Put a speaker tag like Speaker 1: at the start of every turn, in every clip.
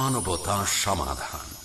Speaker 1: বাংলা মানবতা সমাধান।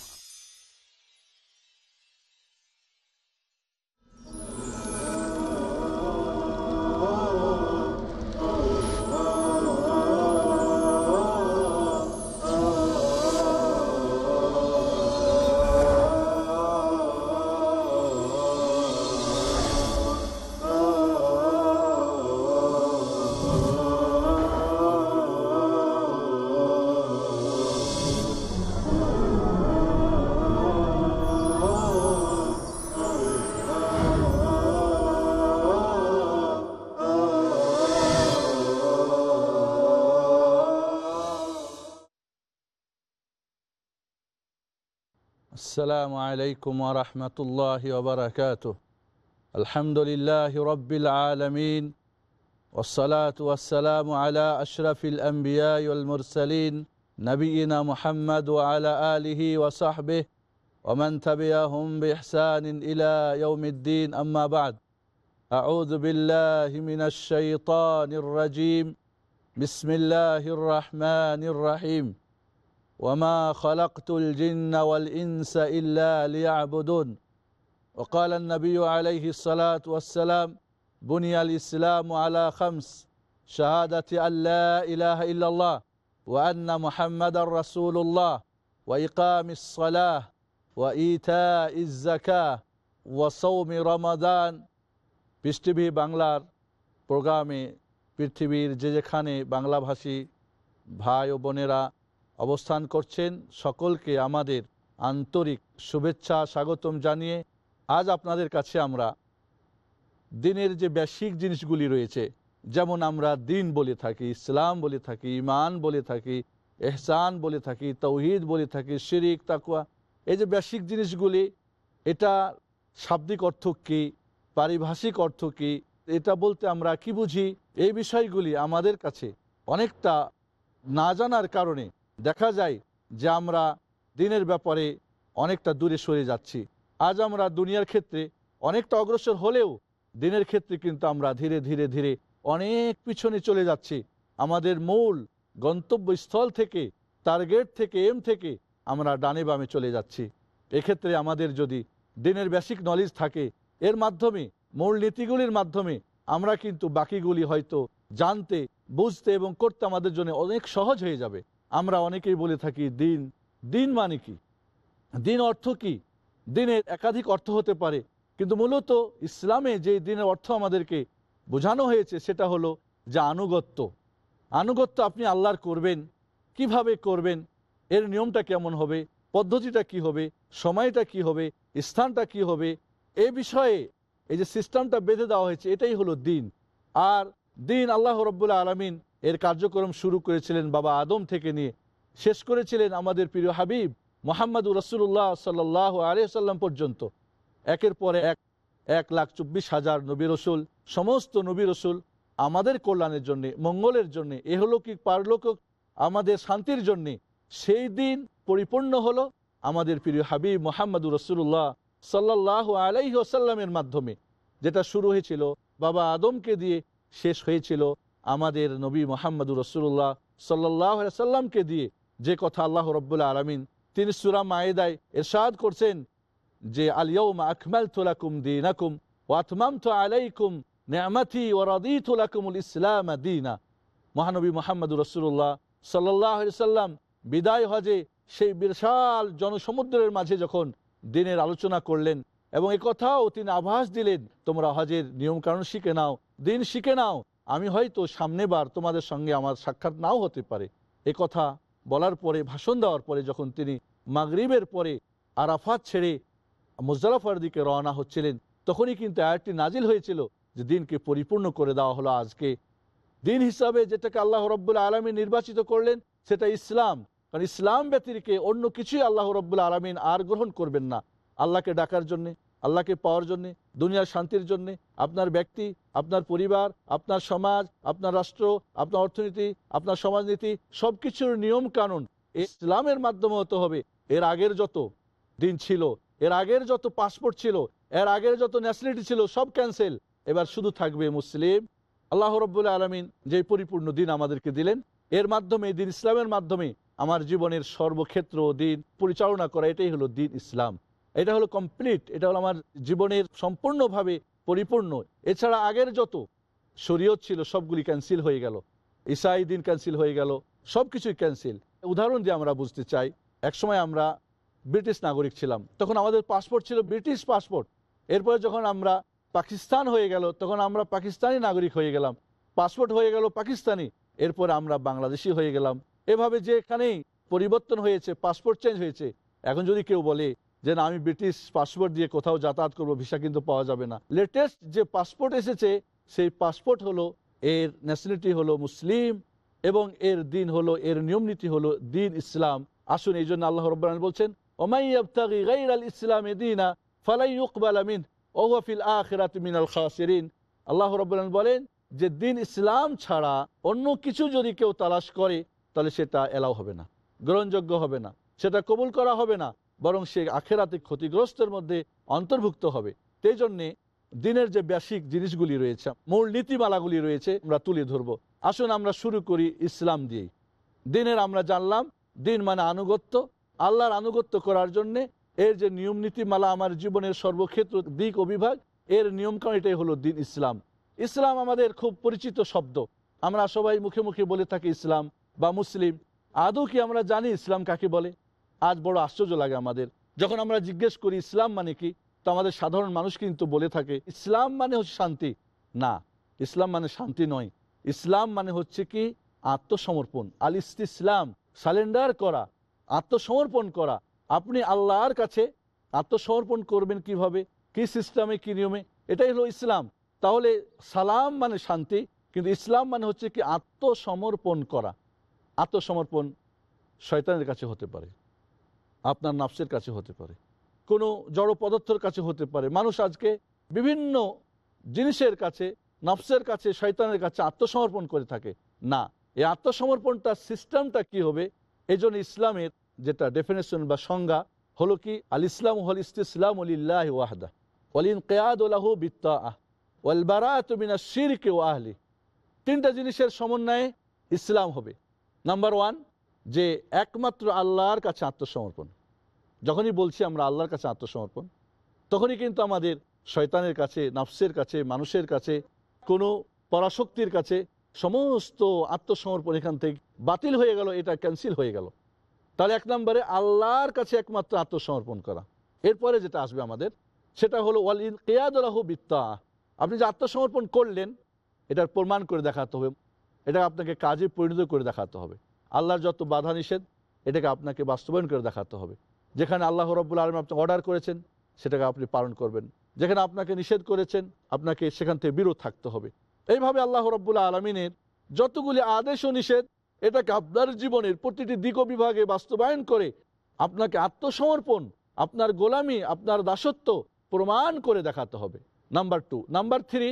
Speaker 2: السلام عليكم ورحمة الله وبركاته. الحمد لله رب العالمين والصلاة والسلام على أشرف الأنبياء والمرسلين نبينا محمد وعلى آله وصحبه ومن تبعهم بإحسان إلى يوم الدين. أما بعد أعوذ بالله من الشيطان الرجيم. بسم الله الرحمن الرحيم. وما خلقت الجن والإنس إلا ليعبدون وقال النبي عليه الصلاة والسلام بني الإسلام على خمس شهادة أن لا إله إلا الله وأن محمد رسول الله وإقام الصلاة وإيتاء الزكاة وصوم رمضان পৃষ্টিভি বাংলার প্রোগ্রামে পৃথিবীর যে যেখানে বাংলাভাষী ভাই ও বোনেরা অবস্থান করছেন। সকলকে আমাদের আন্তরিক শুভেচ্ছা, স্বাগতম জানিয়ে আজ আপনাদের কাছে আমরা দিনের যে বেসিক জিনিসগুলি রয়েছে, যেমন আমরা দিন বলে থাকি, ইসলাম বলে থাকি ইমান বলে থাকি, এহসান বলে থাকি, তৌহিদ বলে থাকি, শিরিক তাকুয়া এই যে বেসিক জিনিসগুলি, এটা শাব্দিক অর্থ কী, পারিভাষিক অর্থ কী, এটা বলতে আমরা কি বুঝি, এই বিষয়গুলি আমাদের কাছে অনেকটা না জানার কারণে দেখা যায় যে আমরা দিনের ব্যাপারে অনেকটা দূরে সরে যাচ্ছি। আজ আমরা দুনিয়ার ক্ষেত্রে অনেকটা অগ্রসর হলেও দিনের ক্ষেত্রে কিন্তু আমরা ধীরে ধীরে ধীরে অনেক পিছনে চলে যাচ্ছি। আমাদের মূল গন্তব্যস্থল থেকে, টার্গেট থেকে এম থেকে আমরা ডানে বামে চলে যাচ্ছি। এক্ষেত্রে আমাদের যদি দিনের বেসিক নলেজ থাকে, এর মাধ্যমে, মূল নীতিগুলির মাধ্যমে আমরা কিন্তু বাকিগুলি হয়তো জানতে, বুঝতে এবং করতে আমাদের জন্য অনেক সহজ হয়ে যাবে। আমরা অনেকেই বলে থাকি দিন দিন মানে কি? দিন অর্থ কি? দিনের একাধিক অর্থ হতে পারে, কিন্তু মূলত ইসলামে যে দিনের অর্থ আমাদেরকে বোঝানো হয়েছে সেটা হলো যে আনুগত্য। আনুগত্য আপনি আল্লাহর করবেন, কীভাবে করবেন, এর নিয়মটা কেমন হবে, পদ্ধতিটা কি হবে, সময়টা কি হবে, স্থানটা কি হবে, এ বিষয়ে এই যে সিস্টেমটা বেঁধে দেওয়া হয়েছে, এটাই হলো দিন। আর দিন আল্লাহ রব্বুল্লা আলমিন এর কার্যক্রম শুরু করেছিলেন বাবা আদম থেকে নিয়ে। শেষ করেছিলেন আমাদের প্রিয় হাবিব মোহাম্মদ রসুল্লাহ সাল্লাহ আলিয়াল্লাম পর্যন্ত। একের পরে এক এক লাখ চব্বিশ হাজার নবী রসুল, সমস্ত নবী রসুল আমাদের কল্যাণের জন্যে, মঙ্গলের জন্যে, এহলৌকিক পারলোক আমাদের শান্তির জন্যে, সেই দিন পরিপূর্ণ হলো আমাদের প্রিয় হাবিব মোহাম্মদ রসুল্লাহ সাল্লাহ আলাইহি আসাল্লামের মাধ্যমে। যেটা শুরু হয়েছিল বাবা আদমকে দিয়ে, শেষ হয়েছিল আমাদের নবী মোহাম্মদুর রসুল্লাহ সাল্লাহ সাল্লামকে দিয়ে যে কথা আল্লাহ রব্বুল্লাহ আলমিন তিনি সুরা মায়েদায় এরশাদ করছেন যে আলিয়ম আকমাল তুলাকুম দিনাকুম ওয়াতমাম তো আলাইকুম নেয়ামাথি ও রদিতুলাকুমুল ইসলাম দিনা। মহানবী মোহাম্মদুর রসুল্লাহ সাল্লাহ সাল্লাম বিদায় হজে সেই বিশাল জনসমুদ্রের মাঝে যখন দিনের আলোচনা করলেন এবং কথাও তিনি আভাস দিলেন, তোমরা হজের নিয়মকানুন শিখে নাও, দিন শিখে নাও আমি হয়তো সামনেবার তোমাদের সঙ্গে আমার সাক্ষাৎ নাও হতে পারে। এ কথা বলার পরে, ভাষণ দেওয়ার পরে যখন তিনি মাগরিবের পরে আরাফাত ছেড়ে মুজালাফার দিকে রওনা হচ্ছিলেন, তখনই কিন্তু আয়াতটি নাজিল হয়েছিল যে দিনকে পরিপূর্ণ করে দেওয়া হলো আজকে। দিন হিসাবে যেটাকে আল্লাহ রব্বুল আলমী নির্বাচিত করলেন, সেটা ইসলাম। কারণ ইসলাম ব্যতিরিকে অন্য কিছুই আল্লাহ রব্বুল আলমিন আর গ্রহণ করবেন না। আল্লাহকে ডাকার জন্যে আল্লাহকে পাওয়ার জন্যে, দুনিয়ার শান্তির জন্যে, আপনার ব্যক্তি, আপনার পরিবার, আপনার সমাজ, আপনার রাষ্ট্র, আপনার অর্থনীতি, আপনার সমাজনীতি সব কিছুর নিয়ম কানুন ইসলামের মাধ্যমে হতে হবে। এর আগের যত দিন ছিল, এর আগের যত পাসপোর্ট ছিল, এর আগের যত ন্যাশনালিটি ছিল, সব ক্যান্সেল এবার শুধু থাকবে মুসলিম। আল্লাহ রব্বুল্লাহ আলমিন যে পরিপূর্ণ দিন আমাদেরকে দিলেন, এর মাধ্যমে দিন ইসলামের মাধ্যমে আমার জীবনের সর্বক্ষেত্র দিন পরিচালনা করা, এটাই হলো দিন ইসলাম। এটা হলো কমপ্লিট এটা হলো আমার জীবনের সম্পূর্ণভাবে পরিপূর্ণ। এছাড়া আগের যত শরীয়ত ছিল, সবগুলি ক্যান্সেল হয়ে গেল। ইসাই দিন ক্যান্সেল হয়ে গেল সব কিছুই ক্যান্সেল উদাহরণ দিয়ে আমরা বুঝতে চাই, একসময় আমরা ব্রিটিশ নাগরিক ছিলাম, তখন আমাদের পাসপোর্ট ছিল ব্রিটিশ পাসপোর্ট এরপরে যখন আমরা পাকিস্তান হয়ে গেল, তখন আমরা পাকিস্তানি নাগরিক হয়ে গেলাম। পাসপোর্ট হয়ে গেল পাকিস্তানি, এরপরে আমরা বাংলাদেশি হয়ে গেলাম। এভাবে যে এখানেই পরিবর্তন হয়েছে পাসপোর্ট চেঞ্জ হয়েছে, এখন যদি কেউ বলে যে না, আমি ব্রিটিশ পাসপোর্ট দিয়ে কোথাও যাতায়াত করব ভিসা কিন্তু পাওয়া যাবে না। লেটেস্ট যে পাসপোর্ট এসেছে, সেই পাসপোর্ট হলো, এর ন্যাশনালিটি হলো মুসলিম এবং এর দিন হলো, এর নিয়ম নীতি হলো দিন ইসলাম। আসুন, এই জন্য আল্লাহ রব্বান বলছেন ওমাই আবতাগি গাইর আল ইসলাম দিনা, ফালাই ইউকবাল আমিন ওহফিল আখিরাত মিনাল খাসিরিন। আল্লাহ রব্বান বলেন যে, দিন ইসলাম ছাড়া অন্য কিছু যদি কেউ তালাশ করে, তাহলে সেটা এলাও হবে না, গ্রহণযোগ্য হবে না, সেটা কবুল করা হবে না। বরং সে আখেরাতে ক্ষতিগ্রস্তের মধ্যে অন্তর্ভুক্ত হবে। সেই জন্যে দিনের যে ব্যাসিক জিনিসগুলি রয়েছে, মূল নীতিমালাগুলি রয়েছে, আমরা তুলে ধরবো। আসুন আমরা শুরু করি ইসলাম দিয়েই। দিনের আমরা জানলাম, দিন মানে আনুগত্য। আল্লাহর আনুগত্য করার জন্যে এর যে নিয়ম নীতিমালা আমার জীবনের সর্বক্ষেত্র দিক ও বিভাগ এর নিয়মকানুন এটাই হলো দিন ইসলাম। ইসলাম আমাদের খুব পরিচিত শব্দ। আমরা সবাই মুখে মুখে বলে থাকি ইসলাম বা মুসলিম। আদৌ কি আমরা জানি ইসলাম কাকে বলে? আজ বড় আশ্চর্য লাগে আমাদের। যখন আমরা জিজ্ঞেস করি, ইসলাম মানে কি? তো আমাদের সাধারণ মানুষ কিন্তু বলে থাকে, ইসলাম মানে হচ্ছে শান্তি। না, ইসলাম মানে শান্তি নয়। ইসলাম মানে হচ্ছে কি? আত্মসমর্পণ। আল ইসলাম সালেন্ডার করা, আত্মসমর্পণ করা। আপনি আল্লাহর কাছে আত্মসমর্পণ করবেন কীভাবে? কি সিস্টেমে, কি নিয়মে? এটাই হলো ইসলাম। তাহলে সালাম মানে শান্তি, কিন্তু ইসলাম মানে হচ্ছে কি? আত্মসমর্পণ করা। আত্মসমর্পণ শয়তানের কাছে হতে পারে। আপনার নাফসের কাছে হতে পারে, কোনো জড় পদার্থের কাছে হতে পারে। মানুষ আজকে বিভিন্ন জিনিসের কাছে, নফসের কাছে, শয়তানের কাছে আত্মসমর্পণ করে থাকে। না, এই আত্মসমর্পণটা সিস্টেমটা কি হবে? এই ইসলামের যেটা ডেফিনেশন বা সংজ্ঞা হলো কি? আল ইসলাম হল ইসলাম আলিল্লাহ ওয়াহদা ওয়ালিন কেয়াদ ওলাহু বিত্তা আহ মিনা শিরকে আহলি। তিনটা জিনিসের সমন্বয়ে ইসলাম হবে। নাম্বার ওয়ান যে একমাত্র আল্লাহর কাছে আত্মসমর্পণ। যখনই বলছি আমরা আল্লাহর কাছে আত্মসমর্পণ, তখনই কিন্তু আমাদের শয়তানের কাছে, নাফসের কাছে, মানুষের কাছে, কোনো পরাশক্তির কাছে সমস্ত আত্মসমর্পণ এখান থেকে বাতিল হয়ে গেল, এটা ক্যান্সেল হয়ে গেল। তাহলে এক নম্বরে আল্লাহর কাছে একমাত্র আত্মসমর্পণ করা। এরপরে যেটা আসবে আমাদের, সেটা হলো, ওয়াল ইন কেয়াদুল্লাহ বিত্তা। আপনি যে আত্মসমর্পণ করলেন, এটার প্রমাণ করে দেখাতে হবে এটা আপনাকে কাজে পরিণত করে দেখাতে হবে। আল্লাহর যত বাধা নিষেধ, এটাকে আপনাকে বাস্তবায়ন করে দেখাতে হবে। যেখানে আল্লাহ রব্বুল আলম আপনি অর্ডার করেছেন, সেটাকে আপনি পালন করবেন। যেখানে আপনাকে নিষেধ করেছেন, আপনাকে সেখান থেকে বিরত থাকতে হবে। এইভাবে আল্লাহ রব্বুল আলমিনের যতগুলি আদেশ ও নিষেধ, এটাকে আপনার জীবনের প্রতিটি দিক বিভাগে বাস্তবায়ন করে আপনাকে আত্মসমর্পণ, আপনার গোলামি, আপনার দাসত্ব প্রমাণ করে দেখাতে হবে। নাম্বার টু নাম্বার থ্রি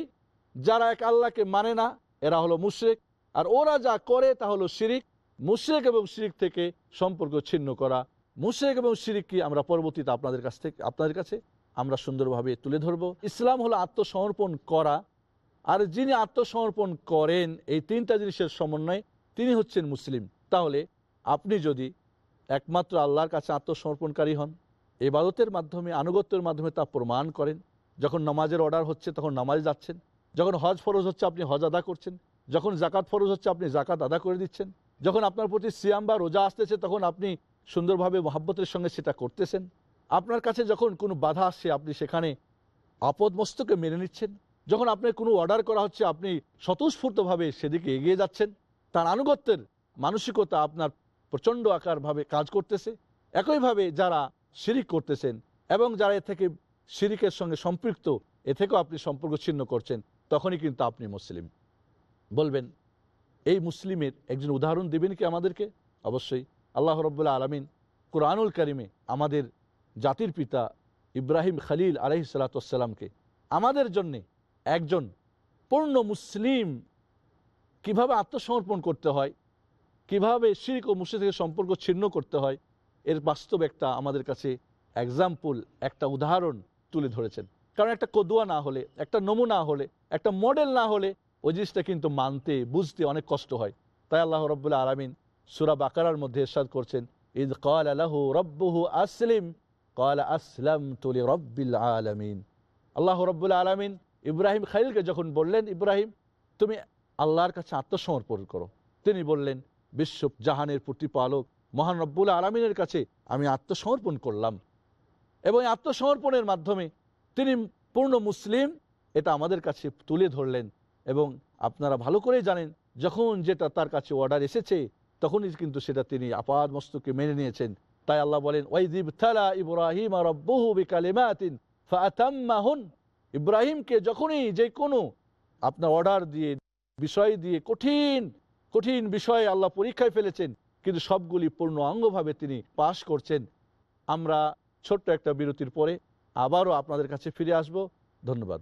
Speaker 2: যারা এক আল্লাহকে মানে না, এরা হলো মুশরেক। আর ওরা যা করে তা হলো শিরিক। মুশরেক এবং শিরিক থেকে সম্পর্ক ছিন্ন করা মুশরেক এবং শিরিক কি আমরা পরবর্তীতে আপনাদের কাছ থেকে আপনাদের কাছে আমরা সুন্দরভাবে তুলে ধরব। ইসলাম হলো আত্মসমর্পণ করা। আর যিনি আত্মসমর্পণ করেন, এই তিনটা জিনিসের সমন্বয়ে তিনি হচ্ছেন মুসলিম। তাহলে আপনি যদি একমাত্র আল্লাহর কাছে আত্মসমর্পণকারী হন, এবাদতের মাধ্যমে, আনুগত্যের মাধ্যমে তা প্রমাণ করেন, যখন নামাজের অর্ডার হচ্ছে তখন নামাজ যাচ্ছেন, যখন হজ ফরজ হচ্ছে আপনি হজ আদা করছেন, যখন জাকাত ফরজ হচ্ছে আপনি জাকাত আদা করে দিচ্ছেন, যখন আপনার প্রতি সিয়াম বা রোজা আসতেছে তখন আপনি সুন্দরভাবে মহাব্বতের সঙ্গে সেটা করতেছেন। আপনার কাছে যখন কোনো বাধা আসছে আপনি সেখানে আপদ মস্তকে মেনে নিচ্ছেন। যখন আপনার কোনো অর্ডার করা হচ্ছে, আপনি স্বতঃস্ফূর্তভাবে সেদিকে এগিয়ে যাচ্ছেন। তার আনুগত্যের মানসিকতা আপনার প্রচণ্ড আকারভাবে কাজ করতেছে। একইভাবে যারা শিরিক করতেছেন এবং যারা এ থেকে শিরিকের সঙ্গে সম্পৃক্ত, এ থেকেও আপনি সম্পর্ক ছিন্ন করছেন, তখনই কিন্তু আপনি মুসলিম। বলবেন, এই মুসলিমের একজন উদাহরণ দেবেন কি আমাদেরকে? অবশ্যই। আল্লাহ রব্বুল্লাহ আলমিন কোরআনুল করিমে আমাদের জাতির পিতা ইব্রাহিম খালিল আলহি সালাতামকে আমাদের জন্যে একজন পূর্ণ মুসলিম কীভাবে আত্মসমর্পণ করতে হয়, কীভাবে শিরিক ও মুসলিম থেকে সম্পর্ক ছিন্ন করতে হয়, এর বাস্তব একটা আমাদের কাছে এক্সাম্পল একটা উদাহরণ তুলে ধরেছেন। কারণ একটা কদুয়া না হলে, একটা নমুনা হলে, একটা মডেল না হলে ওই জিনিসটা কিন্তু মানতে, বুঝতে অনেক কষ্ট হয়। তাই আল্লাহ রব্বুল্লাহ আলমিন সুরা বাকারার মধ্যে এরশাদ করছেন ঈদ কল আলাহু রব্বুহু আসলিম কল আসলাম তুলি রব্বিল আলমিন। আল্লাহ রব্বুল আলমিন ইব্রাহিম খালিলকে যখন বললেন, ইব্রাহিম, তুমি আল্লাহর কাছে আত্মসমর্পণ করো। তিনি বললেন বিশ্ব জাহানের প্রতিপালক, মহান রব্বুল আলমিনের কাছে আমি আত্মসমর্পণ করলাম। এবং আত্মসমর্পণের মাধ্যমে তিনি পূর্ণ মুসলিম, এটা আমাদের কাছে তুলে ধরলেন এবং আপনারা ভালো করেই জানেন, যখন যেটা তার কাছে অর্ডার এসেছে তখনই কিন্তু সেটা তিনি আপাদ মস্তকে মেনে নিয়েছেন। তাই আল্লাহ বলেন ইব্রাহিম বিকালিমাতিন ফাতাম্মাহুন ইব্রাহিমকে যখনই যে কোনো আপনার অর্ডার দিয়ে, বিষয় দিয়ে কঠিন কঠিন বিষয়ে আল্লাহ পরীক্ষায় ফেলেছেন, কিন্তু সবগুলি পূর্ণ অঙ্গভাবে তিনি পাশ করছেন। আমরা ছোট্ট একটা বিরতির পরে আবারও আপনাদের কাছে ফিরে আসব। ধন্যবাদ।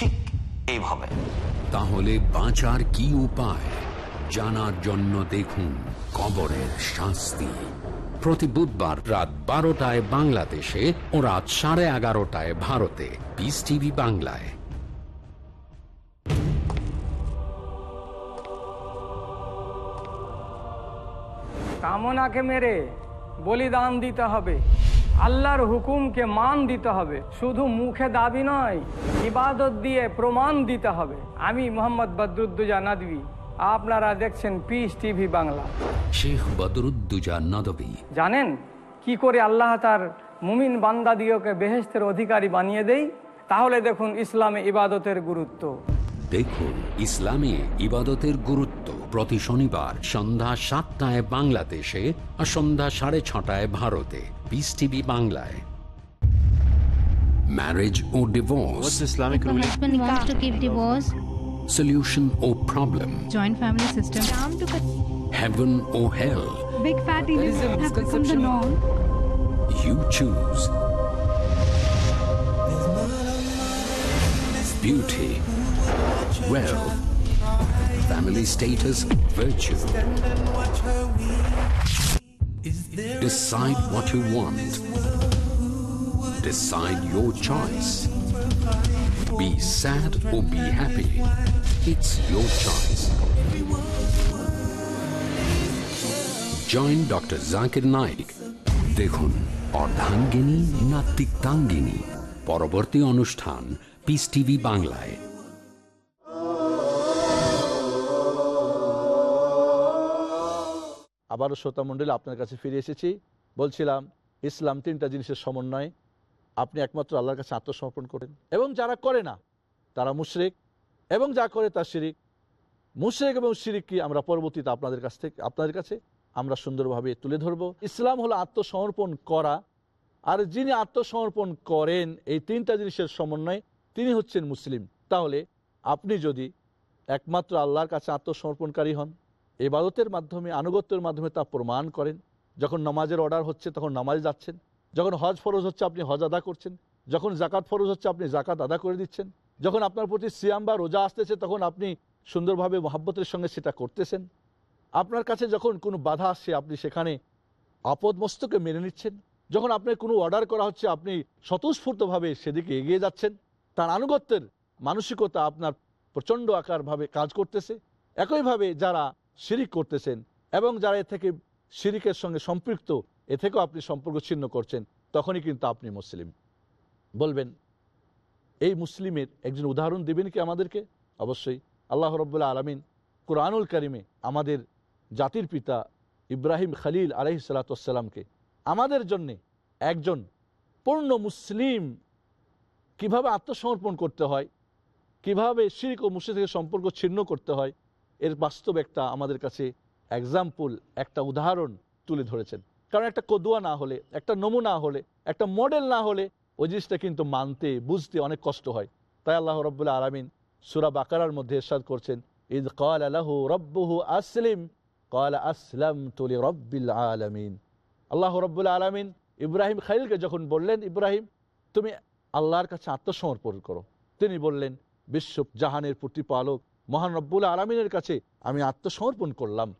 Speaker 3: ঠিক এইভাবে।
Speaker 1: তাহলে বাঁচার কি উপায়? জানার জন্য দেখুন কবরের শাস্তি। প্রতি বুধবার রাত বারোটায় বাংলাদেশে ও রাত সাড়ে এগারোটায় ভারতে। পিস টিভি বাংলায়।
Speaker 4: কামনাকে মেরে বলিদান দিতে হবে। আল্লাহর হুকুমকে মান দিতে হবে। শুধু মুখে দাবি নয় ইবাদত দিয়ে প্রমাণ দিতে হবে। আমি মোহাম্মদ বদরুদ্দুজা নাদবি। আপনারা দেখছেন পিস টিভি বাংলা।
Speaker 1: শেখ বদরুদ্দুজা নদবী।
Speaker 4: জানেন কি করে আল্লাহ তার মুমিন বান্দা বান্দাদিওকে বেহেস্তের অধিকারী বানিয়ে দেই? তাহলে দেখুন ইসলামে ইবাদতের গুরুত্ব।
Speaker 1: দেখুন ইসলামে ইবাদতের গুরুত্ব। প্রতি শনিবার সন্ধ্যা সাতটায় বাংলাদেশে আর সন্ধ্যা সাড়ে ছটায় ভারতে। পিস টিভি বাংলায় marriage O divorce
Speaker 5: What's Islamic
Speaker 6: If a
Speaker 5: ruling?
Speaker 6: husband wants to give divorce,
Speaker 1: solution O problem
Speaker 7: joint family system.
Speaker 6: Islam to
Speaker 1: heaven or hell
Speaker 7: Big fat Indians have become the norm.
Speaker 1: you choose beauty wealth family status virtue decide what you want decide your choice be sad or be happy it's your choice join doctor Zakir Naik দেখুন অর্ধাঙ্গিনী না তিক্তাঙ্গিনী পরবর্তী অনুষ্ঠান piece TV বাংলায়
Speaker 2: আবারও শ্রোতা মণ্ডলী, আপনার কাছে ফিরে এসেছি। বলছিলাম, ইসলাম তিনটা জিনিসের সমন্বয়। আপনি একমাত্র আল্লাহর কাছে আত্মসমর্পণ করেন। এবং যারা করে না, তারা মুশরিক। এবং যা করে তার শিরিক। মুশরিক এবং শিরিক কি আমরা পরবর্তীতে আপনাদের কাছ থেকে, আপনাদের কাছে আমরা সুন্দরভাবে তুলে ধরব। ইসলাম হলো আত্মসমর্পণ করা। আর যিনি আত্মসমর্পণ করেন, এই তিনটা জিনিসের সমন্বয়, তিনি হচ্ছেন মুসলিম। তাহলে আপনি যদি একমাত্র আল্লাহর কাছে আত্মসমর্পণকারী হন এবাদতের মাধ্যমে, আনুগত্যের মাধ্যমে তা প্রমাণ করেন। যখন নামাজের অর্ডার হচ্ছে, তখন নামাজে যাচ্ছেন। যখন হজ ফরজ হচ্ছে, আপনি হজ আদা করছেন। যখন জাকাত ফরজ হচ্ছে, আপনি জাকাত আদা করে দিচ্ছেন। যখন আপনার প্রতি সিয়াম বা রোজা আসতেছে, তখন আপনি সুন্দরভাবে মহাব্বতের সঙ্গে সেটা করতেছেন। আপনার কাছে যখন কোনো বাধা আসছে, আপনি সেখানে আপদ মস্তকে মেনে নিচ্ছেন। যখন আপনার কোনো অর্ডার করা হচ্ছে, আপনি স্বতঃস্ফূর্তভাবে সেদিকে এগিয়ে যাচ্ছেন। তার আনুগত্যের মানসিকতা আপনার প্রচণ্ড আকারভাবে কাজ করতেছে। একইভাবে যারা শিরিক করতেছেন এবং যারা এ থেকে শিরিকের সঙ্গে সম্পৃক্ত, এ থেকেও আপনি সম্পর্ক ছিন্ন করছেন, তখনই কিন্তু আপনি মুসলিম। বলবেন, এই মুসলিমের একজন উদাহরণ দেবেন কি আমাদেরকে? অবশ্যই। আল্লাহ রব্বুল্লা আলমিন কোরআনুল করিমে আমাদের জাতির পিতা ইব্রাহিম খালিল আলহি সালাতামকে আমাদের জন্যে একজন পূর্ণ মুসলিম কীভাবে আত্মসমর্পণ করতে হয়, কীভাবে শিরিক ও মুসলিম থেকে সম্পর্ক ছিন্ন করতে হয় এর বাস্তব একটা আমাদের কাছে এক্সাম্পল একটা উদাহরণ তুলে ধরেছেন। কারণ একটা কদুয়া না হলে, একটা নমুনা হলে, একটা মডেল না হলে ওই জিনিসটা কিন্তু মানতে, বুঝতে অনেক কষ্ট হয়। তাই আল্লাহ রব্বুল্লাহ আলমিন সুরা বাকারার মধ্যে এরশাদ করছেন ঈদ কাল আলাহু রব্বুহু আসলিম কাল আসলাম তুলি রব্বিল আলমিন। আল্লাহ রব্বুল্লাহ আলমিন ইব্রাহিম খাইলকে যখন বললেন, ইব্রাহিম, তুমি আল্লাহর কাছে আত্মসমর্পণ করো। তিনি বললেন বিশ্ব জাহানের প্রতিপালক মহান রব্বুল আলমিনের কাছে আমি আত্মসমর্পণ করলাম।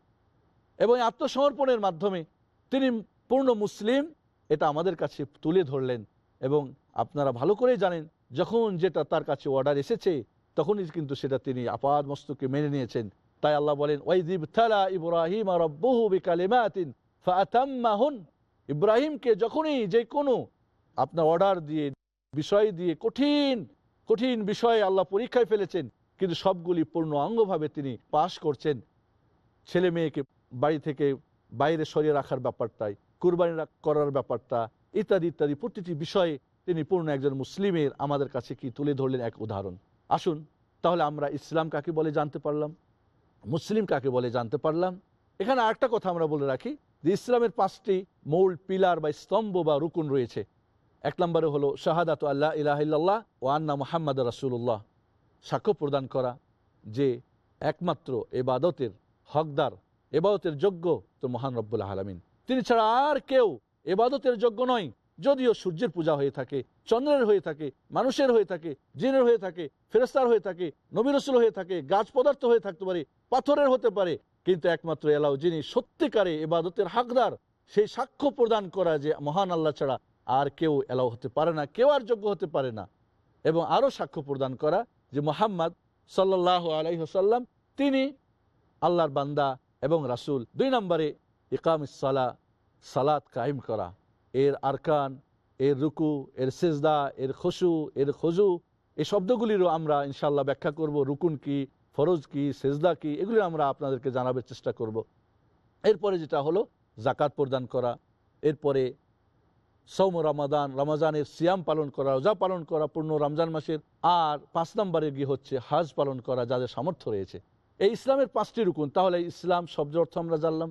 Speaker 2: এবং আত্মসমর্পণের মাধ্যমে তিনি পূর্ণ মুসলিম, এটা আমাদের কাছে তুলে ধরলেন। এবং আপনারা ভালো করেই জানেন, যখন যেটা তার কাছে অর্ডার এসেছে, তখনই কিন্তু সেটা তিনি আপাদ মস্তকে মেনে নিয়েছেন। তাই আল্লাহ বলেন ইব্রাহিম ইব্রাহিমকে যখনই যে কোনো আপনার অর্ডার দিয়ে, বিষয় দিয়ে কঠিন কঠিন বিষয়ে আল্লাহ পরীক্ষায় ফেলেছেন কিন্তু সবগুলি পূর্ণ অঙ্গভাবে তিনি পাশ করছেন। ছেলে মেয়েকে বাড়ি থেকে বাইরে সরিয়ে রাখার ব্যাপারটাই কুরবানি করার ব্যাপারটা, ইত্যাদি ইত্যাদি প্রতিটি বিষয়ে তিনি পূর্ণ একজন মুসলিমের আমাদের কাছে কি তুলে ধরলেন এক উদাহরণ। আসুন, তাহলে আমরা ইসলাম কাকে বলে জানতে পারলাম? মুসলিম কাকে বলে জানতে পারলাম? এখানে আরেকটা কথা আমরা বলে রাখি, যে ইসলামের পাঁচটি মূল পিলার বা স্তম্ভ বা রুকুন রয়েছে। এক নম্বরে হলো শাহাদাত আল্লাহ ইলাহিল্লাহ ও আন্না মোহাম্মদ রাসুল্লাহ সাক্ষ্য প্রদান করা যে একমাত্র এবাদতের হকদার, এবাদতের যোগ্য তো মহান রব্বুল আলমিন। তিনি ছাড়া আর কেউ এবাদতের যোগ্য নয়। যদিও সূর্যের পূজা হয়ে থাকে, চন্দ্রের হয়ে থাকে, মানুষের হয়ে থাকে, জিনের হয়ে থাকে ফেরেস্তার হয়ে থাকে নবীরসুল হয়ে থাকে, গাছ পদার্থ হয়ে থাকতে পারে, পাথরের হতে পারে, কিন্তু একমাত্র এলাও যিনি সত্যিকারে এবাদতের হকদার, সেই সাক্ষ্য প্রদান করা যে মহান আল্লাহ ছাড়া আর কেউ এলাও হতে পারে না, কেউ আর যোগ্য হতে পারে না। এবং আরও সাক্ষ্য প্রদান করা যে মোহাম্মদ সাল্লাহ আলাইহসাল্লাম তিনি আল্লাহর বান্দা এবং রাসুল। দুই নম্বরে ইকাম সালা, সালাত কায়েম করা। এর আরকান, এর রুকু, এর সেজদা, এর খসু এর খজু এই শব্দগুলিরও আমরা ইনশাল্লাহ ব্যাখ্যা করব। রুকুন কি, ফরজ কি, সেজদা কি এগুলি আমরা আপনাদেরকে জানাবার চেষ্টা করব। এরপরে যেটা হলো জাকাত প্রদান করা। এরপরে সৌম রমাদান, রমাজানের সিয়াম পালন করা, রোজা পালন করা, পূর্ণ রমজান মাসের আর পাঁচ নম্বরে গিয়ে হচ্ছে হাজ পালন করা যাদের সামর্থ্য রয়েছে। এই ইসলামের পাঁচটি রুকুন, তাহলে ইসলাম শব্দ অর্থ আমরা জানলাম,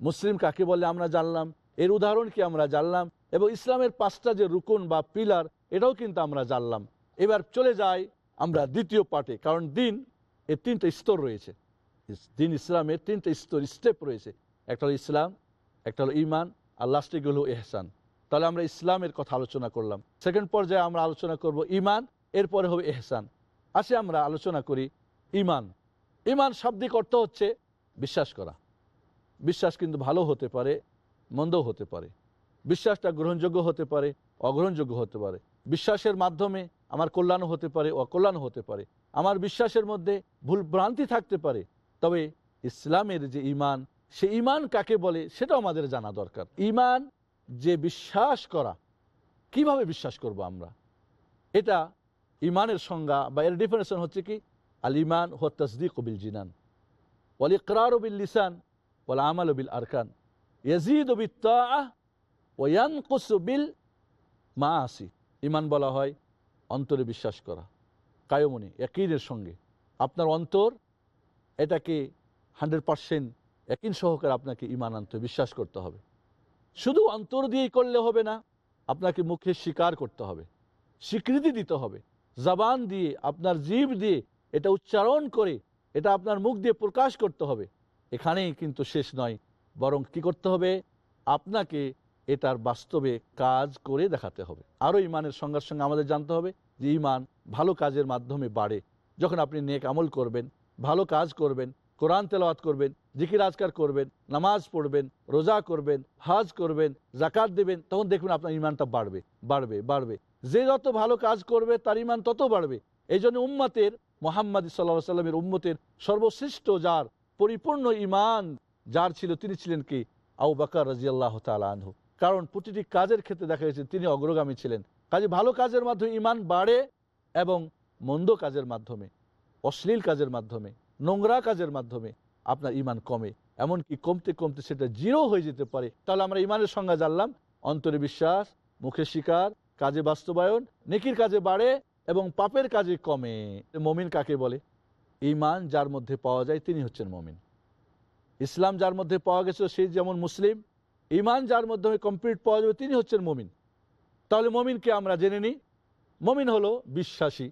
Speaker 2: মুসলিম কাকে বলে আমরা জানলাম, এর উদাহরণ কি আমরা জানলাম, এবং ইসলামের পাঁচটা যে রুকুন বা পিলার, এটাও কিন্তু আমরা জানলাম। এবার চলে যাই আমরা দ্বিতীয় পার্টে কারণ দিন এর তিনটা স্তর রয়েছে। দিন ইসলামের তিনটা স্তর, স্টেপ রয়েছে। একটা হলো ইসলাম, একটা হলো ইমান আর লাস্টে হলো এহসান। তাহলে আমরা ইসলামের কথা আলোচনা করলাম। সেকেন্ড পর্যায়ে আমরা আলোচনা করব ইমান এরপরে হবে এহসান আসে আমরা আলোচনা করি ইমান ইমান শাব্দিক অর্থ হচ্ছে বিশ্বাস করা। বিশ্বাস কিন্তু ভালো হতে পারে, মন্দও হতে পারে। বিশ্বাসটা গ্রহণযোগ্য হতে পারে, অগ্রহণযোগ্য হতে পারে। বিশ্বাসের মাধ্যমে আমার কল্যাণও হতে পারে অকল্যাণও হতে পারে। আমার বিশ্বাসের মধ্যে ভুল ভ্রান্তি থাকতে পারে। তবে ইসলামের যে ইমান সে ইমান কাকে বলে সেটাও আমাদের জানা দরকার। ইমান যে বিশ্বাস করা, কীভাবে বিশ্বাস করব আমরা? এটা ইমানের সংজ্ঞা বা এর ডিফিনেশন হচ্ছে কি? আল ইমান হ তসদিক বিল জিনান, ওয়াল ইকরার বিল লিসান, ওয়াল আমাল বিল আরকান। ইয়াজিদ বিল তাআহ ওয়া ইয়ানকুস বিল মাআসি। ইমান বলা হয় অন্তরে বিশ্বাস করা। কায়মনি একইনের সঙ্গে। আপনার অন্তর, এটাকে হান্ড্রেড পারসেন্ট একই সহকারে আপনাকে ইমান আনতে বিশ্বাস করতে হবে। শুধু অন্তর দিয়েই করলে হবে না, আপনাকে মুখে স্বীকার করতে হবে, স্বীকৃতি দিতে হবে, জবান দিয়ে, আপনার জীব দিয়ে এটা উচ্চারণ করে, এটা আপনার মুখ দিয়ে প্রকাশ করতে হবে। এখানেই কিন্তু শেষ নয়, বরং কি করতে হবে? আপনাকে এটার বাস্তবে কাজ করে দেখাতে হবে। আরও ইমানের সঙ্গে সঙ্গে আমাদের জানতে হবে যে ইমান ভালো কাজের মাধ্যমে বাড়ে। যখন আপনি নেক আমল করবেন, ভালো কাজ করবেন, কোরআন তেলাওয়াত করবেন জিকির আজকার করবেন, নামাজ পড়বেন, রোজা করবেন, হাজ করবেন জাকাত দেবেন, তখন দেখবেন আপনার ইমানটা বাড়বে বাড়বে বাড়বে। যে যত ভালো কাজ করবে, তার ইমান তত বাড়বে। এই জন্য উম্মাতের, মোহাম্মদ সাল্লাহ সাল্লামের উম্মতের সর্বশ্রেষ্ঠ যার পরিপূর্ণ ইমান, যার ছিল, তিনি ছিলেন কি? আউ বাকার রাজিয়াল্লাহ তালা আনহু। কারণ প্রতিটি কাজের ক্ষেত্রে দেখা গেছে, তিনি অগ্রগামী ছিলেন। কাজে ভালো কাজের মাধ্যমে ইমান বাড়ে এবং মন্দ কাজের মাধ্যমে, অশ্লীল কাজের মাধ্যমে, নোংরা কাজের মাধ্যমে আপনার ইমান কমে। এমনকি কমতে কমতে সেটা জিরো হয়ে যেতে পারে। তাহলে আমরা ইমানের সংজ্ঞা জানলাম। অন্তরে বিশ্বাস, মুখে শিকার কাজে বাস্তবায়ন, নেকির কাজে বাড়ে এবং পাপের কাজে কমে। মমিন কাকে বলে? ইমান যার মধ্যে পাওয়া যায় তিনি হচ্ছেন মমিন। ইসলাম যার মধ্যে পাওয়া গেছে সে যেমন মুসলিম ইমান যার মাধ্যমে কমপ্লিট পাওয়া যাবে তিনি হচ্ছেন মমিন। তাহলে মমিনকে আমরা জেনে নিই। মমিন হলো বিশ্বাসী।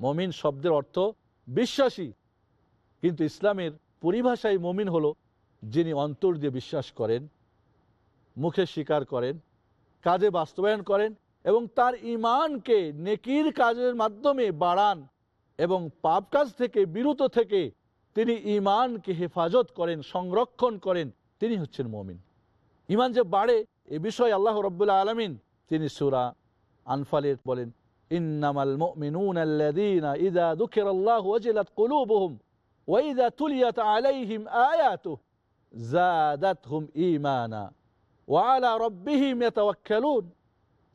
Speaker 2: মমিন শব্দের অর্থ বিশ্বাসী। কিন্তু ইসলামের পরিভাষায় মমিন হলো যিনি অন্তর দিয়ে বিশ্বাস করেন, মুখে স্বীকার করেন, কাজে বাস্তবায়ন করেন এবং তার ইমানকে নেকির কাজের মাধ্যমে বাড়ান এবং পাপ কাজ থেকে বিরত থেকে তিনি ইমানকে হেফাজত করেন, সংরক্ষণ করেন, তিনি হচ্ছেন মমিন। ইমান যে বাড়ে, এ বিষয়ে আল্লাহ রব্বুল্লা আলমিন তিনি সুরা আনফালের বলেন, ইন্নামাল মুমিনুন আল্লাযীনা ইযা যুকিরাল্লাহু ওয়াজিলাত কুলুবুহুম। ওয়া ইযা তুলিয়াত আলাইহিম আয়াতুহু زادتهم إيمانا وعلى ربهم يتوكلون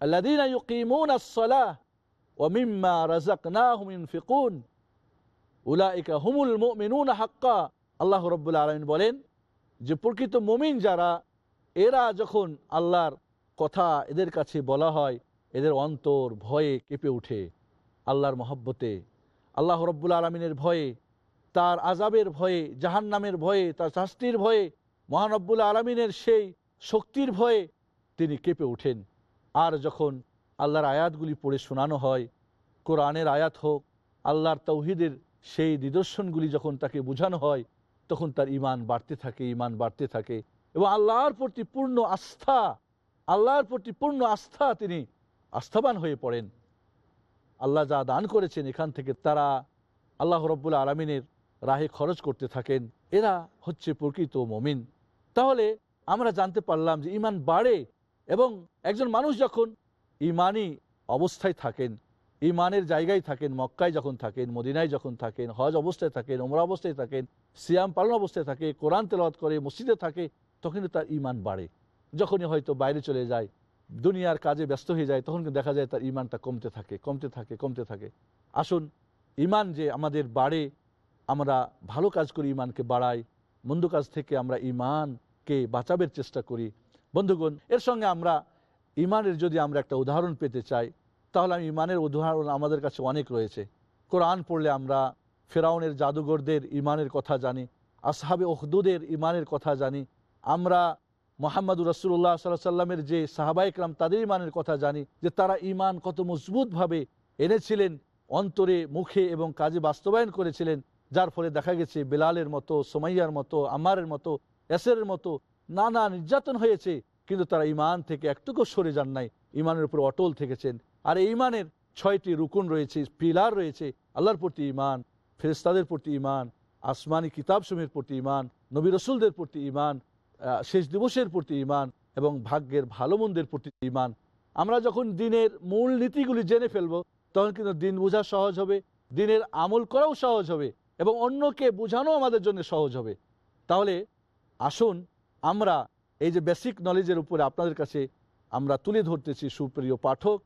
Speaker 2: الذين يقيمون الصلاة ومما رزقناهم ينفقون أولئك هم المؤمنون حقا আল্লাহ রব্বুল আলমিন বলেন যে প্রকৃত মুমিন যারা এরা যখন আল্লাহর কথা এদের কাছে বলা হয় এদের অন্তর ভয়ে কেঁপে ওঠে আল্লাহর মহব্বতে আল্লাহ রব্বুল আলমিনের ভয়ে তার আজাবের ভয়ে, জাহান্নামের ভয়ে, তার শাস্তির ভয়ে, মহানব্বুল আলমিনের সেই শক্তির ভয়ে তিনি কেঁপে ওঠেন। আর যখন আল্লাহর আয়াতগুলি পড়ে শোনানো হয়, কোরআনের আয়াত হোক, আল্লাহর তৌহিদের সেই নিদর্শনগুলি যখন তাকে বোঝানো হয়, তখন তার ইমান বাড়তে থাকে ইমান বাড়তে থাকে এবং আল্লাহর প্রতি পূর্ণ আস্থা, আল্লাহর প্রতি পূর্ণ আস্থা তিনি আস্থাবান হয়ে পড়েন। আল্লাহ যা দান করেছেন এখান থেকে তারা আল্লাহ রব্বুল আলমিনের রাহে খরচ করতে থাকেন, এরা হচ্ছে প্রকৃত মমিন। তাহলে আমরা জানতে পারলাম যে ইমান বাড়ে এবং একজন মানুষ যখন ইমানই অবস্থায় থাকেন ইমানের জায়গায় থাকেন, মক্কায় যখন থাকেন, মদিনায় যখন থাকেন, হজ অবস্থায় থাকেন ওমরা অবস্থায় থাকেন, সিয়াম পালন অবস্থায় থাকে, কোরআন তেলাওয়াত করে, মসজিদে থাকে তখনই তার ইমান বাড়ে। যখনই হয়তো বাইরে চলে যায়, দুনিয়ার কাজে ব্যস্ত হয়ে যায়, তখন দেখা যায় তার ইমানটা কমতে থাকে কমতে থাকে কমতে থাকে। আসুন ইমান যে আমাদের বাড়ে আমরা ভালো কাজ করি ইমানকে বাড়াই, মন্দ কাজ থেকে আমরা ইমানকে বাঁচাবের চেষ্টা করি। বন্ধুগণ, এর সঙ্গে আমরা ইমানের যদি আমরা একটা উদাহরণ পেতে চাই, তাহলে আমি ইমানের উদাহরণ আমাদের কাছে অনেক রয়েছে। কোরআন পড়লে আমরা ফেরাউনের জাদুঘরদের ইমানের কথা জানি, আসহাবে ওহদুদের ইমানের কথা জানি, আমরা মোহাম্মদুর রসুল্লাহ সাল্লাহ সাল্লামের যে সাহাবাইকরাম তাদের ইমানের কথা জানি, যে তারা ইমান কত মজবুতভাবে এনেছিলেন, অন্তরে, মুখে এবং কাজে বাস্তবায়ন করেছিলেন যার ফলে দেখা গেছে বেলালের মতো, সোমাইয়ার মতো, আমারের মতো, এসেরের মতো নানা নির্যাতন হয়েছে, কিন্তু তারা ইমান থেকে একটুকু সরে যান নাই। ইমানের উপর অটল থেকেছেন। আর এই ইমানের ছয়টি রুকুন রয়েছে, পিলার রয়েছে, আল্লাহর প্রতি ইমান ফেরেস্তাদের প্রতি ইমান আসমানি কিতাবসমূহের প্রতি ইমান নবী রসুলদের প্রতি ইমান শেষ দিবসের প্রতি ইমান এবং ভাগ্যের ভালো মন্দের প্রতি ইমান আমরা যখন দিনের মূল নীতিগুলি জেনে ফেলব, তখন কিন্তু দিন বোঝা সহজ হবে, দিনের আমল করাও সহজ হবে। এবং অন্যকে বোঝানো আমাদের জন্য সহজ হবে। তাহলে আসুন আমরা এই যে বেসিক নলেজের উপরে আপনাদের কাছে আমরা তুলে ধরতেছি, সুপ্রিয় পাঠক।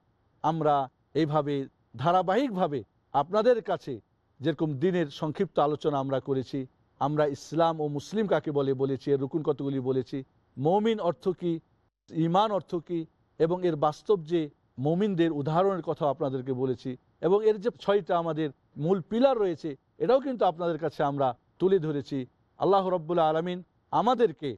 Speaker 2: আমরা এইভাবে ধারাবাহিকভাবে আপনাদের কাছে যেরকম দিনের সংক্ষিপ্ত আলোচনা আমরা করেছি, আমরা ইসলাম ও মুসলিম কাকে বলে বলেছি, এর রুকুন কতগুলি বলেছি, মমিন অর্থ কি ইমান অর্থ কি, এবং এর বাস্তব যে মমিনদের উদাহরণের কথা আপনাদেরকে বলেছি এবং এর যে ছয়টা আমাদের মূল পিলার রয়েছে, এটাও কিন্তু আপনাদের কাছে আমরা তুলে ধরেছি। আল্লাহ রব্বুল্লা আলমিন আমাদেরকে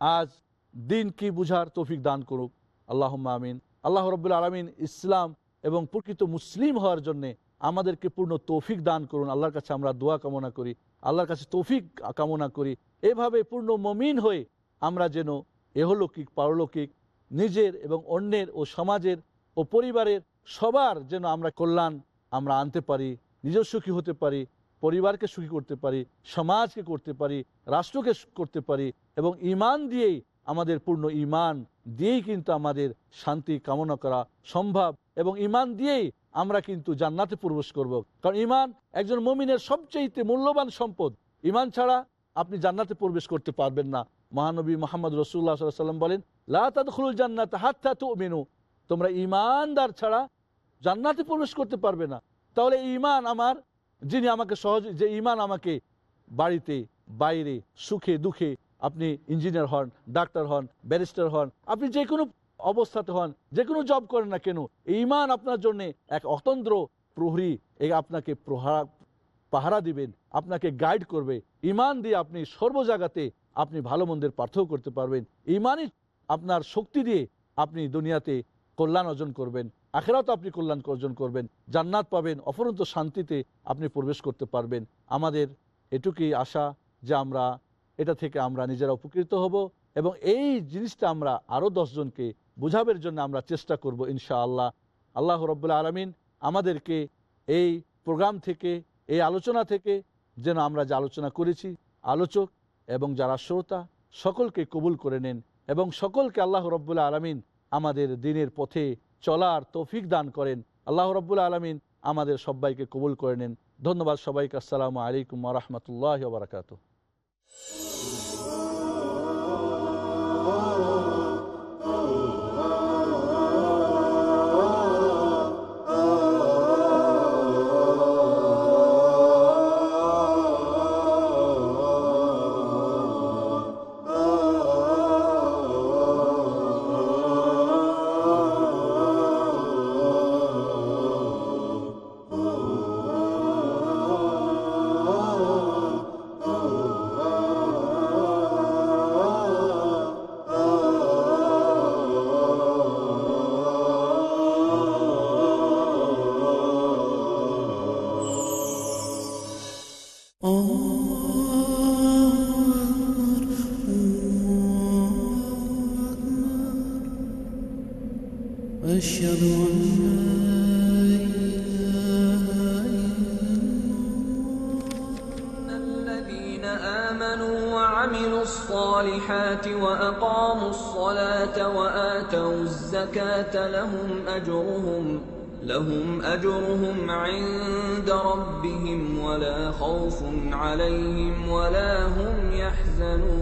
Speaker 2: আজ দিন কি বুঝার তৌফিক দান করুক। আল্লাহ আমিন। আল্লাহ রব্বুল্লা আলমিন ইসলাম এবং প্রকৃত মুসলিম হওয়ার জন্যে আমাদেরকে পূর্ণ তৌফিক দান করুন। আল্লাহর কাছে আমরা দোয়া কামনা করি, আল্লাহর কাছে তৌফিক কামনা করি। এভাবে পূর্ণ মমিন হয়ে আমরা যেন এহলৌকিক, পারলৌকিক, নিজের এবং অন্যের ও সমাজের ও পরিবারের সবার যেন আমরা কল্যাণ আমরা আনতে পারি, নিজের সুখী হতে পারি, পরিবারকে সুখী করতে পারি, সমাজকে করতে পারি, রাষ্ট্রকে করতে পারি এবং ইমান দিয়েই আমাদের পূর্ণ ইমান দিয়েই কিন্তু আমাদের শান্তি কামনা করা সম্ভব এবং ইমান দিয়েই আমরা কিন্তু জান্নাতে প্রবেশ করব। কারণ ইমান একজন মমিনের সবচেয়ে মূল্যবান সম্পদ। ইমান ছাড়া আপনি জান্নাতে প্রবেশ করতে পারবেন না। মহানবী মোহাম্মদ রসুল্লাহ সাল্লাম বলেন লাখলুল জান্নাত হাত মেনু তোমরা ইমানদার ছাড়া জান্নাতে প্রবেশ করতে পারবে না। তাহলে ইমান আমার, যিনি আমাকে সহজ যে ইমান আমাকে বাড়িতে, বাইরে, সুখে, দুঃখে আপনি ইঞ্জিনিয়ার হন, ডাক্তার হন, ব্যারিস্টার হন, আপনি যে কোনো অবস্থাতে হন, যে কোনো জব করেন না কেন ইমান আপনার জন্য এক অতন্ত্র প্রহরী এই আপনাকে প্রহারা পাহারা দিবেন, আপনাকে গাইড করবে। ইমান দিয়ে আপনি সর্ব জায়গাতে আপনি ভালো মন্দের পার্থক্য করতে পারবেন। ইমানই আপনার শক্তি দিয়ে আপনি দুনিয়াতে কল্যাণ অর্জন করবেন আখেরাও তো আপনি কল্যাণ অর্জন করবেন, জান্নাত পাবেন, অফরন্ত শান্তিতে আপনি প্রবেশ করতে পারবেন। আমাদের এটুকুই আশা যে আমরা এটা থেকে আমরা নিজেরা উপকৃত হব এবং এই জিনিসটা আমরা আরও দশজনকে বোঝাবের জন্য আমরা চেষ্টা করব ইনশাআল্লাহ। আল্লাহ রব্বুল্লা আলমিন আমাদেরকে এই প্রোগ্রাম থেকে, এই আলোচনা থেকে যেন আমরা যে আলোচনা করেছি, আলোচক এবং যারা শ্রোতা, সকলকে কবুল করে নেন এবং সকলকে আল্লাহ রব্বুল্লা আলমিন আমাদের দিনের পথে চলার তৌফিক দান করেন। আল্লাহ রব্বুল আলমিন আমাদের সবাইকে কবুল করে নেন। ধন্যবাদ সবাইকে। আসসালামু আলাইকুম রহমতুল্লাহ বারকাত
Speaker 5: أشهد أن
Speaker 6: الذين آمنوا وعملوا الصالحات وأقاموا الصلاة وآتوا الزكاة لهم أجرهم لهم أجرهم عند ربهم ولا خوف عليهم ولا هم يحزنون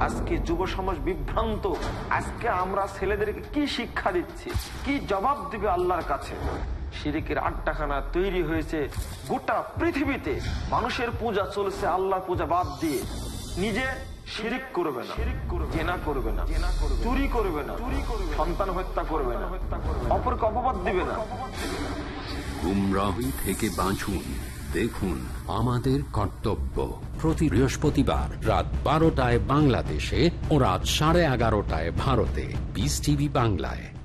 Speaker 8: আজকে যুব সমাজ বিভ্রান্ত। আজকে আমরা ছেলেদেরকে কি শিক্ষা দিচ্ছি? কি জবাব দিবে আল্লাহর কাছে? শিরিকের আড্ডাখানা তৈরি হয়েছে গোটা পৃথিবীতে। মানুষের পূজা চলছে আল্লাহ পূজা বাদ দিয়ে। নিজে শিরিক করবে না করবে না, চুরি করবে না, সন্তান হত্যা করবে না, অপরকে অপবাদ দিবে না।
Speaker 1: থেকে বাঁচুন। দেখুন আমাদের কর্তব্য। প্রতি বৃহস্পতিবার রাত বারোটায় বাংলাদেশে ও রাত সাড়ে এগারোটায় ভারতে। বিস টিভি বাংলায়।